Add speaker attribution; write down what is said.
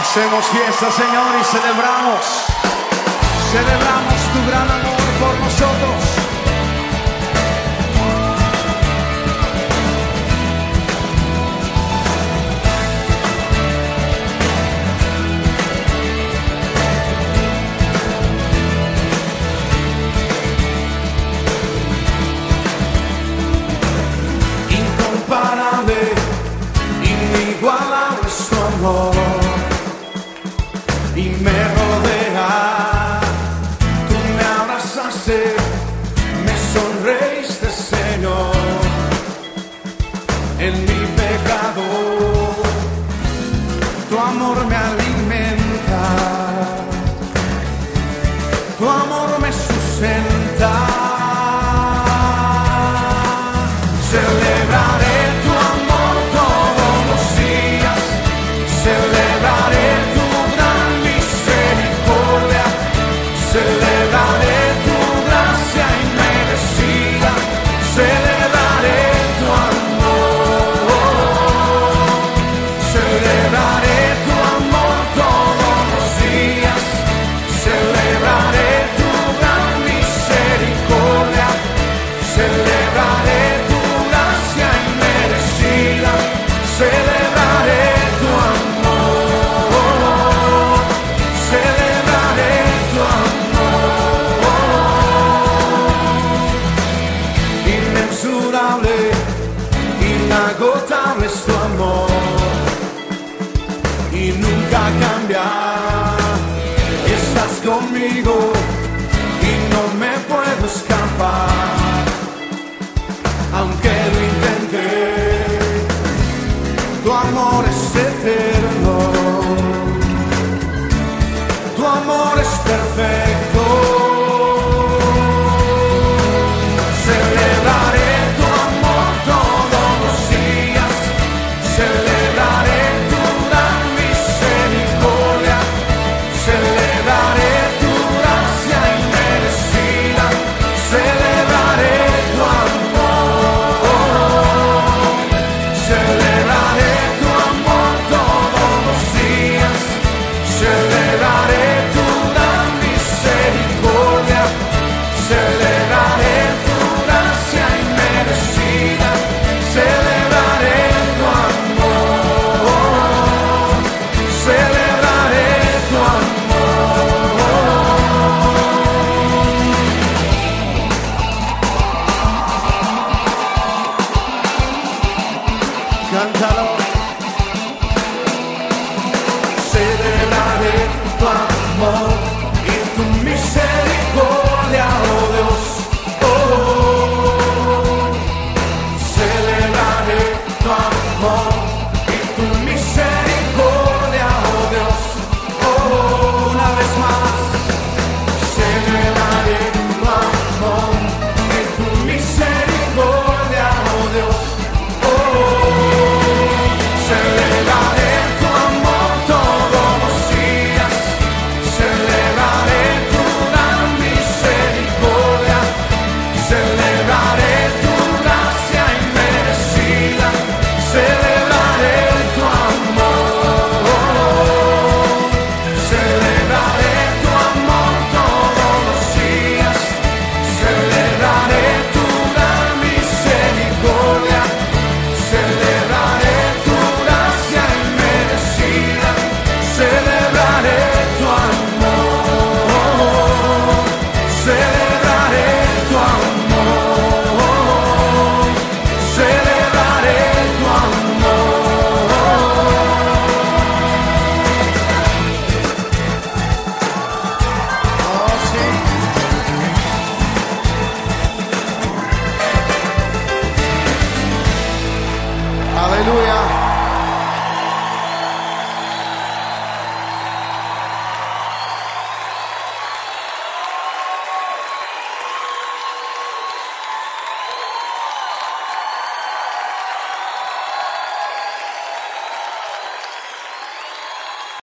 Speaker 1: Hacemos fiesta, Señor, y celebramos. Celebramos tu gran amor por nosotros. ser, me sonreíste, Señor, en mi pecado, tu amor me alimenta. inagotable, inagotable es tu amor y nunca cambia. Estás conmigo y no me puedo escapar, aunque lo intenté. Tu amor es eterno. plumb more.